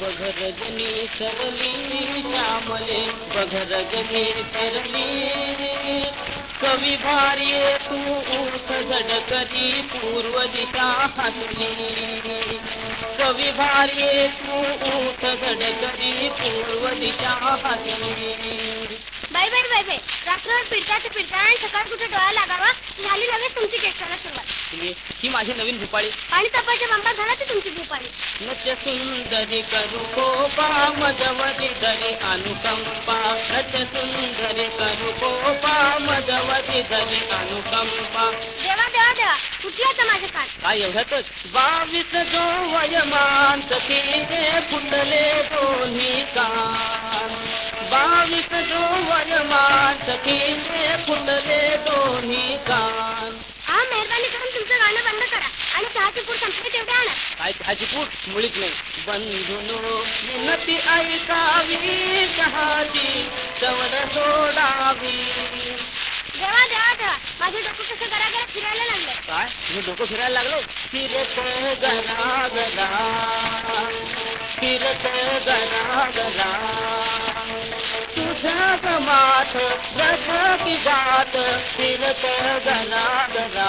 बघर गणी सरली श्यामले बघर गणी सरली कवी भारी तू ऊठ झडकरी पूर्व दिशा हसली कवी भारी तू ऊठ झडकरी पूर्व दिशा हसली बाई बाई बाई बाई रात्रभर फिरता ते फिरता आणि सकाळ कुठे डोळा लागावा झाली लगेच तुमची केसाला सुरुवात ही माझी नवीन भूपाळी. आणि तपाच्या बंबा झाला ते तुमची भूपाली नच सुंदरी करू कोपा मजवरी धरी अनुकंपा. नच सुंदरी करू कोपा मजवरी धरी अनुकंपा. देवा देवा देवा कुठला तर माझे कान काय एवढ्यातच. बावीस जो वयमान सखीने फुटले दोन्ही कान. बावीस जो वयमान सखीने फुटले दोन्ही कान. हा करून तुमचं गाणं बंद करा. आणि चहाची पूर संपली तेवढे आणा. काय चहाची पूट मुळीच नाही. बंधुनो विनती ऐकावी. चहाची चवड सोडावी. देवा देवा देवा. माझे डोकं कसं गरा गरा फिरायला लागलं. काय? मी डोकं फिरायला लागलो? फिरत गला गला फिरत गला गला तुझ्या गमात रथ की जात. फिरत गला गला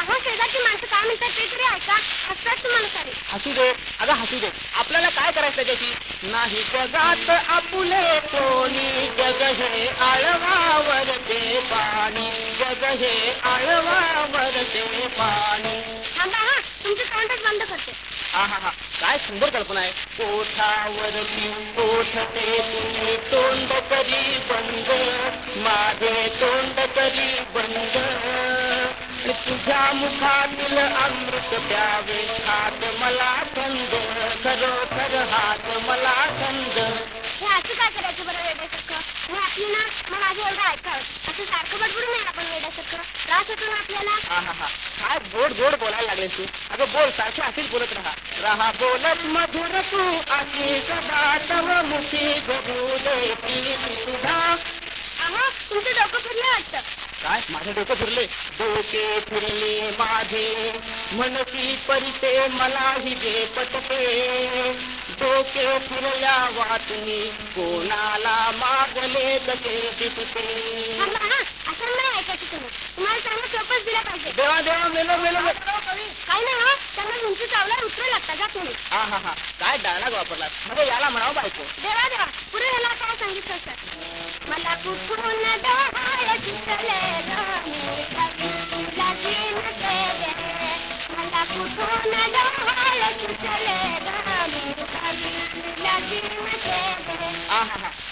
अहो शेजारची माणसं काय म्हणतात ते तरी ऐका. तुम्हाला सारे हसू दे. अगं हसू दे. आपल्याला काय करायचं त्याच्याशी? नाही जगात आपुले कोणी. जग हे आळवावर ते पाणी. जग हे आळवावर ते पाणी. थांबा हा. तुमचं तोंडच बंद करते. हा हा हा. काय सुंदर कल्पना आहे. कोठावरती कोठ ते तुम्ही तोंड करी बंद? माझे तोंड करी बंद? तुझ्या मुखातील अमृत प्यावे. हात मला छंद खरोखर हात मला छंद हे असं काय करायचं बरं वेड्यासारखं? हे आपली ना एवढं ऐकावं असं सारखं बडबडून नाही आपण वेड्यासारखं. त्रास होतो ना आपल्याला? हा हा हा. काय गोड गोड बोलायला लागले तू? अगं बोल सारखी अशीच बोलत राहा. राहा बोलत मधुर तू. अशी सदा तव मुखी दे अहो तुमचं डोकं फिरलं वाटतं. काय? माझे डोकं फिरले. डोके फिरले माझे. मनसी परिते मलाही जे पटके डोके फिरल्या वाटणी कोणाला मागले कसे दिसते? थांबा हा असं नाही ऐकायचं तुम्ही तुम्हाला चांगलं सोपंच दिलं पाहिजे. देवा देवा मेलो मेलो. काही नाही हो. त्यांना उंची चावला उतरू लागता जा तुम्ही हा हा हा. काय डायलॉग वापरला म्हणजे याला म्हणावं बायको. देवा देवा. पुढे ह्याला काय सांगितलं सर? मला कुठून डोहाळ दिसले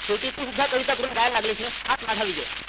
शेवटी तू सुद्धा कविता करून गायला लागलीस ना? हाच माझा विजय.